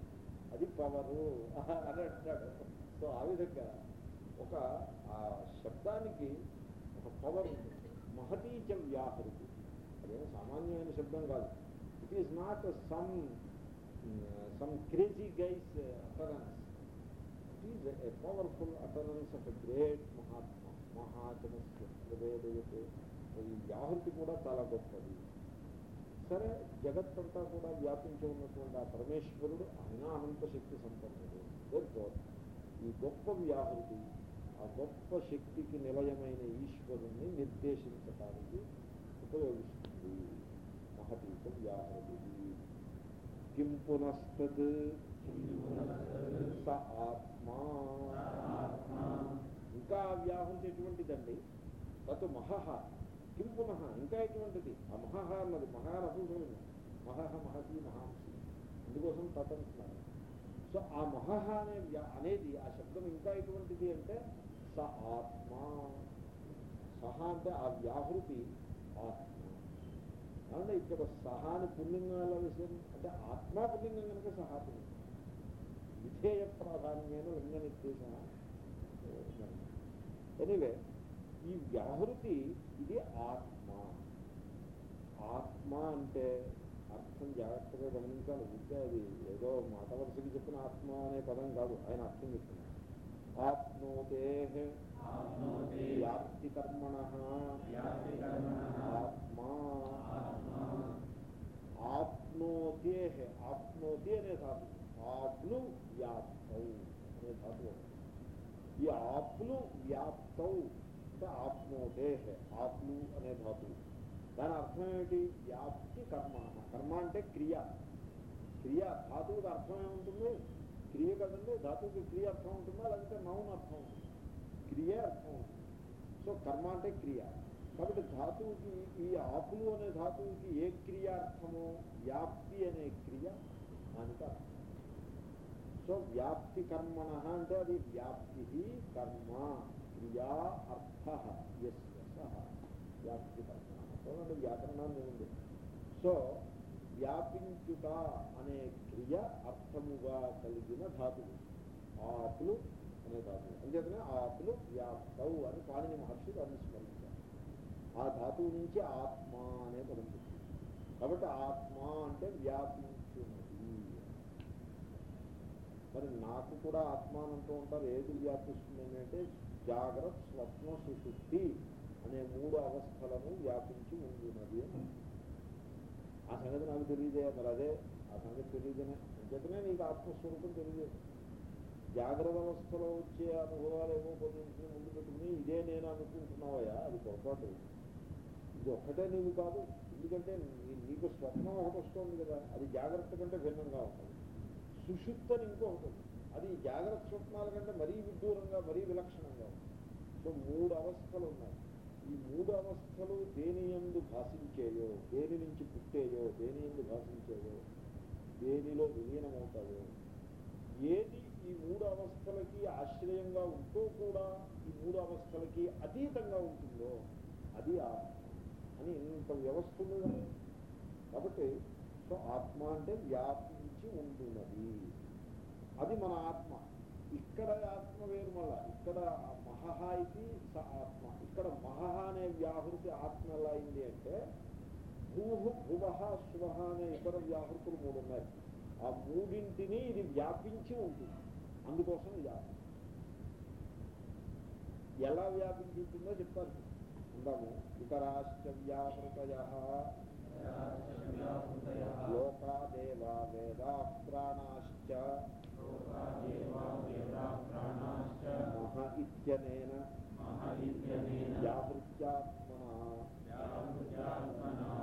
అది పవరు. అని అంటాడు. సో ఆ విధంగా ఒక ఆ శబ్దానికి ఒక పవర్ ఉంది. మహతీచ వ్యాహృతి. అదేం సామాన్యమైన శబ్దం కాదు it is not some some crazy guys utterance it is a powerful utterance of a great mahatma మహాజనస్య ప్రవేదయతే ఈ వ్యాహృతి కూడా చాలా గొప్పది. సరే జగత్తంతా కూడా వ్యాపించి ఉన్నటువంటి ఆ పరమేశ్వరుడు ఆయన అనంత శక్తి సంపన్నుడు. Therefore, ఈ గొప్ప వ్యాహృతి ఆ గొప్ప శక్తికి నిలయమైన ఈశ్వరుణ్ణి నిర్దేశించడానికి ఉపయోగిస్తుంది మహతీత వ్యాహృతి కిం పునస్తత్ స ఆత్మా ఇంకా ఆ ఎటువంటిదండి తత్ మహహ. కిం పునః? ఇంకా ఎటువంటిది? ఆ మహహ అన్నది మహా మహహ మహతి మహాంసి. అందుకోసం తత్ అంటున్నారు. సో ఆ మహహ అనే వ్యా- అనేది ఆ శబ్దం ఇంకా ఎటువంటిది అంటే స ఆత్మా. సహ అంటే ఆ వ్యాహృతి ఆత్మ. కాబట్టి ఇక్కడ సహాని పుల్లింగాల విషయం అంటే ఆత్మా పుల్లింగం కనుక సహా పుల్లింగం విధేయ ప్రాధాన్యమైన లింగ నిర్దేశం ఎనివే ఈ వ్యాహృతి ఇది ఆత్మ. ఆత్మ అంటే అర్థం జాగ్రత్తగా గమనించాలి. ఉంటే అది ఏదో మాట వరుసకి చెప్పిన ఆత్మ అనే పదం కాదు. ఆయన అర్థం చెప్తున్నారు. ఆత్మోతే ఆప్నోతి వ్యాప్తి కర్మణ వ్యాప్తికర్మణః ఆత్మా ఆత్మా ఆప్నోతే ఆప్నోతి అనే ధాతు ఆప్ను వ్యాప్తౌ అనే ధాతు ఒకటి. ఈ ఆప్లు వ్యాప్తౌ అంటే ఆప్నోతే ఆప్లు అనే ధాతువు దాని అర్థం ఏమిటి? వ్యాప్తి కర్మ కర్మ అంటే క్రియ. క్రియ ధాతువుకి అర్థం ఏముంటుంది? క్రియ కదండి. ధాతువుకి క్రియ అర్థం ఉంటుందా? లేకపోతే నౌన్ అర్థం ఉంటుంది? క్రియ అర్థం ఉంటుంది సో కర్మ అంటే క్రియ కాబట్టి ధాతువుకి ఈ ఆపులు అనే ధాతువుకి ఏ క్రియ అర్థమో వ్యాప్తి అనే క్రియ దానికి అర్థం సో వ్యాప్తి కర్మణ అంటే అది వ్యాప్తి కర్మ క్రియా అర్థ యస్య సహ వ్యాప్తి కర్మ చూడండి వ్యాకరణాన్ని ఉంది సో వ్యాపించుట అనే క్రియ అర్థముగా కలిగిన ధాతువు ఆపులు అనే ధాతువు. అంచేతనే ఆపులు వ్యాప్తవు అని పాణిని మహర్షి దాన్ని స్మరించారు. ఆ ధాతువు నుంచి ఆత్మ అనే పదం పుట్టింది కాబట్టి ఆత్మ అంటే వ్యాపించున్నది. మరి నాకు కూడా ఆత్మ అని అంటూ ఉంటారు. ఏది వ్యాపిస్తుంది అంటే జాగ్రత్త స్వప్న సుశుద్ధి అనే మూడు అవస్థలను వ్యాపించి ఉంటున్నది అని ఆ సంగతి నాకు తెలియదే. మరి అదే ఆ సంగతి తెలియదనే. అంచేతనే నీకు ఆత్మస్వరూపం తెలియదు. జాగ్రత్త అవస్థలో వచ్చే అనుభవాలు ఏమో కొన్నింటిని ముందు పెట్టుకుని ఇదే నేను అనుకుంటున్నావయ్యా అది పొరపాటు. ఇది ఒక్కటే నీవు కాదు. ఎందుకంటే నీకు స్వప్నం ఒకటి వస్తుంది కదా అది జాగ్రత్త కంటే భిన్నంగా ఉంటుంది. సుషుప్తి అని ఇంకొకటి అది జాగ్రత్త స్వప్నాల కంటే మరీ విడ్డూరంగా మరీ విలక్షణంగా ఉంటుంది సో మూడు అవస్థలు ఉన్నాయి. ఈ మూడు అవస్థలు దేని ఎందు భాషించేయో దేని నుంచి పుట్టేయో దేని ఎందు భాషించేయో దేనిలో విలీనమవుతాయో ఏది ఈ మూడు అవస్థలకి ఆశ్రయంగా ఉంటూ కూడా ఈ మూడు అవస్థలకి అతీతంగా ఉంటుందో అది ఆత్మ అని ఇంత వ్యవస్థ ఉంది కాబట్టి సో ఆత్మ అంటే వ్యాపించి ఉంటున్నది. అది మన ఆత్మ. ఇక్కడ ఆత్మ వేరు మళ్ళా. ఇక్కడ మహహ ఇది స ఆత్మ. ఇక్కడ మహహ అనే వ్యాహృతి ఆత్మ ఎలా అయింది అంటే భూహు భువహ శుభ అనే ఇతర వ్యాహృతులు మూడు ఉన్నాయి. ఆ మూడింటిని ఇది వ్యాపించి ఉంటుంది. అందుకోసం ఇది ఆత్మ ఎలా వ్యాపించి ఉంటుందో చెప్తారు అందాము ఇతరాశ్చ వ్యాహృతయ లోకాదేవా వేదా ప్రాణాశ్చ మహ ఇత్యనేన వ్యాహృత్యాత్మన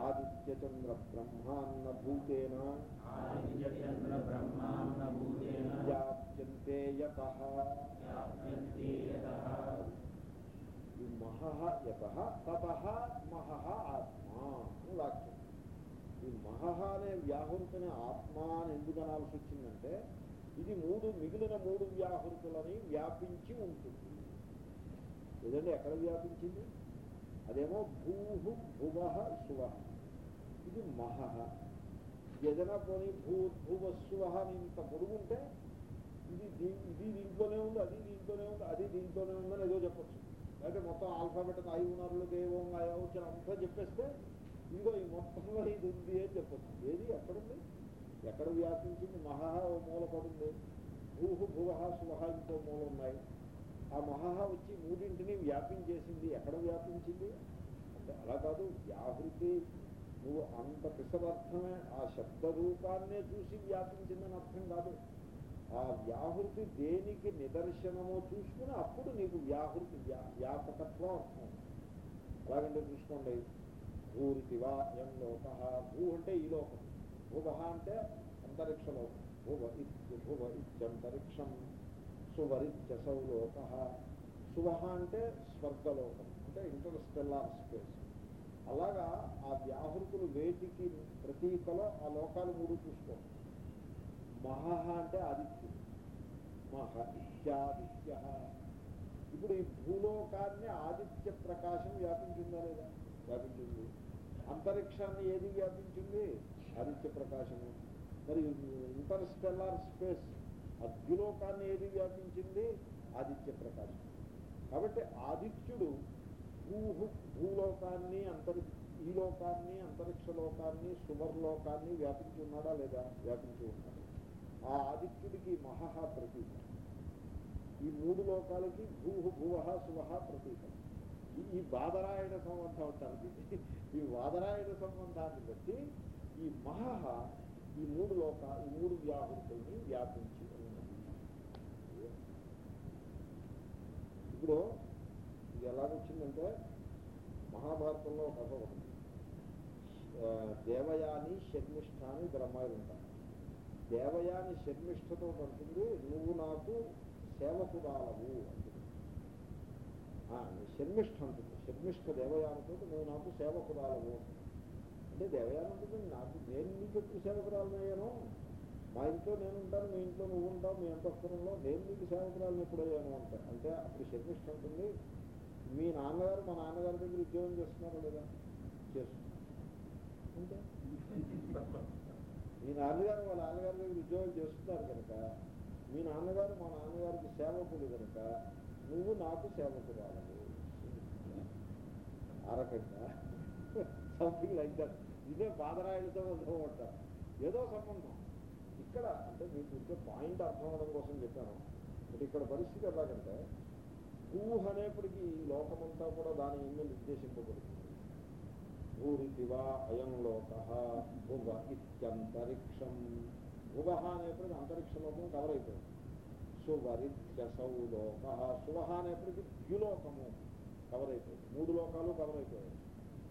ఆదిత్యచంద్ర బ్రహ్మాన్న భూతేన. వ్యాప్యంతే యత. మహః యత తత మహః ఆత్మ అని వాక్యం. ఈ మహః అనే వ్యాహృతిని ఆత్మ అని ఎందుకు అనాల్సి వచ్చిందంటే ఇది మూడు మిగిలిన మూడు వ్యాహృతులని వ్యాపించి ఉంటుంది. ఏదంటే ఎక్కడ వ్యాపించింది? అదేమో భూహు భువ శువ. ఇది మహః. ఏదైనా పోనీ భూ భువ శువ అని ఇంత పొడుగుంటే ఇది దీ- ఇది దీంట్లోనే ఉంది అది దీంట్లోనే ఉంది అది దీంట్లోనే ఉందని ఏదో చెప్పచ్చు. లేకపోతే మొత్తం ఆల్ఫాబెట్ ఐదున్నరలు దేవం వచ్చిన అంతా చెప్పేస్తే ఇదిగో ఈ మొత్తంలో ఇది ఉంది అని చెప్పొచ్చు. ఏది? ఎక్కడుంది? ఎక్కడ వ్యాపించింది? మహా మూల పడుంది. భూహు భువ శుభ ఇంకో మూల ఉన్నాయి. ఆ మహా వచ్చి మూడింటిని వ్యాపించేసింది. ఎక్కడ వ్యాపించింది? అంటే అలా కాదు. వ్యాహృతి నువ్వు అంత పిసరర్థమే ఆ శబ్ద రూపాన్నే చూసి వ్యాపించిందని అర్థం కాదు ఆ వ్యాహృతి దేనికి నిదర్శనమో చూసుకుని అప్పుడు నీకు వ్యాహృతి వ్యాపకత్వం అర్థం అలాగంటే చూసుకోండి భూరితివా ఎం లోక భూ అంటే ఈ లోకం భూభ అంటే అంతరిక్ష లోకం భువ ఇత్య భువ ఇత్యంతరిక్షం సువరిత్యసౌ లోక శుభ అంటే స్వర్గలోకం అంటే ఇంటర్స్టెల్లార్ స్పేస్ అలాగా ఆ వ్యాహృతులు వేటికి ప్రతీకలో ఆ లోకాలు మూడు చూసుకో. మహహ అంటే ఆదిత్యుడు మహిత్యాదిత్య ఇప్పుడు ఈ భూలోకాన్ని ఆదిత్య ప్రకాశం వ్యాపించిందా లేదా? వ్యాపించింది. అంతరిక్షాన్ని ఏది వ్యాపించింది? ఆదిత్య ప్రకాశము మరి ఇంటర్స్టెల్లార్ స్పేస్ అద్యులోకాన్ని ఏది వ్యాపించింది? ఆదిత్య ప్రకాశం. కాబట్టి ఆదిత్యుడు భూ భూలోకాన్ని అంతరి ఈ లోకాన్ని అంతరిక్ష లోకాన్ని సువర్లోకాన్ని వ్యాపించి ఉన్నాడా లేదా? వ్యాపించి ఉన్నాడు. ఆ ఆదిత్యుడికి మహహ ప్రతీక. ఈ మూడు లోకాలకి భూ భువ శువహ ప్రతీకం. ఈ- ఈ బాదరాయణ సంబంధం అంటారు ఈ వాదరాయణ సంబంధాన్ని బట్టి ఈ మహహ ఈ మూడు లోక ఈ మూడు వ్యాహృతుల్ని వ్యాపించి ఉన్నది. ఇప్పుడు ఇది ఎలాగొచ్చిందంటే మహాభారతంలో కథ ఒకటి. దేవయాని శర్మిష్ఠ అని ఇద్దరు ఉంటారు దేవయాని శర్మిష్ఠతో పడుతుంది నువ్వు నాకు సేవకురాలవు అంటుంది. ఆ, శర్మిష్ఠ అంటుంది. శర్మిష్ఠ దేవయానితో నువ్వు నాకు సేవకురాలవు అంటే దేవయాని ఉంటుంది నాకు నేను నీకు ఎప్పుడు సేవకురాలనయ్యాను? మా ఇంట్లో నేను ఉంటాను మీ ఇంట్లో నువ్వు ఉంటావు మీ అంతఃపురంలో నేను నీకు సేవకురాలను ఎప్పుడయ్యాను అంట అంటే అప్పుడు శర్మిష్ఠ ఉంటుంది మీ నాన్నగారు మా నాన్నగారి దగ్గర ఉద్యోగం చేస్తున్నారా లేదా? చేస్తున్నారు. అంటే మీ నాన్నగారు మా నాన్నగారి దగ్గర ఉద్యోగం చేస్తున్నారు కనుక మీ నాన్నగారు మా నాన్నగారికి సేవకుడు కనుక నువ్వు నాకు సేవకురాలవు. ఆ రకంగా సంథింగ్ లైక్ దట్ ఇదే బాధరాయణ సంబంధం ఏదో సంబంధం. ఇక్కడ అంటే మీకు ఇంకే పాయింట్ అర్థం అవడం కోసం చెప్పాను. బట్ ఇక్కడ పరిస్థితి ఎలాగంటే ఊహ అనేప్పటికీ ఈ లోకమంతా కూడా దాని మీద నిర్దేశింపబడుతుంది. భూరితివా అయం లోక భువ ఇత్యంతరిక్షం. భువ అనేప్పటికీ అంతరిక్ష లోకం కవర్ అయిపోయింది. సువరిత్యసౌ లోక. శువ అనేప్పటికీ ద్యులోకము కవర్ అయిపోయింది. మూడు లోకాలు కవర్ అయిపోయాయి.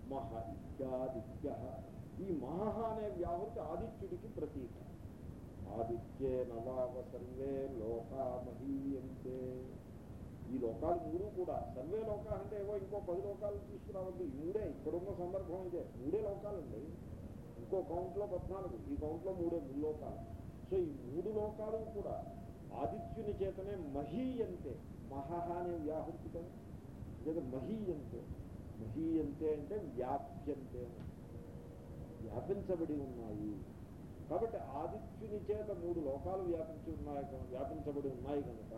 మహ ఇత్యాదిత్య. ఈ మహ అనే వ్యాహృతి ఆదిత్యుడికి ప్రతీక. ఆదిత్యే నవావ సర్వే లోకా మహీయంతే. ఈ లోకాలు మూడు కూడా. సర్వే లోకాలు అంటే ఏవో ఇంకో పది లోకాలు తీసుకురావద్దు. మూడే ఇక్కడున్న సందర్భం ఇదే. మూడే లోకాలండి. ఇంకో కౌంట్లో పద్నాలుగు ఈ కౌంట్లో మూడే మూడు లోకాలు. సో ఈ మూడు లోకాలు కూడా ఆదిత్యుని చేతనే మహీయంతే మహహ అనే వ్యాహృతి కదా. లేదా మహీయంతే మహీయంతే అంటే వ్యాప్యంతే. వ్యాపించబడి ఉన్నాయి. కాబట్టి ఆదిత్యుని చేత మూడు లోకాలు వ్యాపించి ఉన్నాయి వ్యాపించబడి ఉన్నాయి కనుక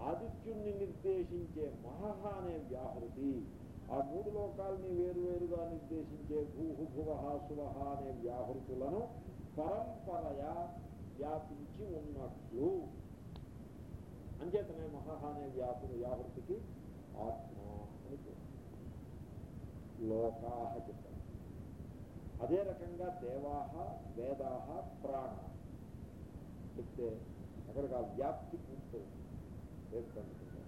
ఆదిత్యుణ్ణి నిర్దేశించే మహహ అనే వ్యాహృతి. ఆ మూడు లోకాలని వేరువేరుగా నిర్దేశించే భూహు భువహ శువహ అనే వ్యాహృతులను పరంపరయా వ్యాపించి ఉన్నట్లు. అంచేతనే మహహ అనే వ్యాపు వ్యాహృతికి ఆత్మ అని లోకాహ చెప్పారు. అదే రకంగా దేవాహ వేదాహ ప్రాణ. చెప్తే అక్కడికి ఆ వ్యాప్తి పూర్తవుతుంది ఏర్పడుతుంది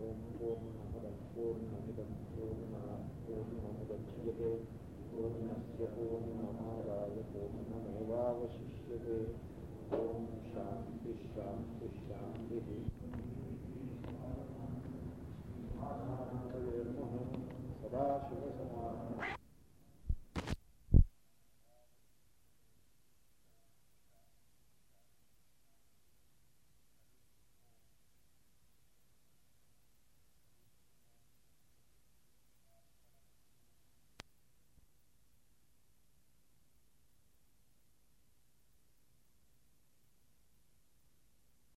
ఓం పూర్ణమదం పూర్ణమిదం పూర్ణ పూర్ణముద్యతే పూర్ణస్య పూర్ణమాదాయ పూర్ణమేవాశిష్యతే ఓం శాంతి శాంతి శాంతి సదాశివసమాన